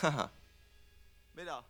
哈哈，没得。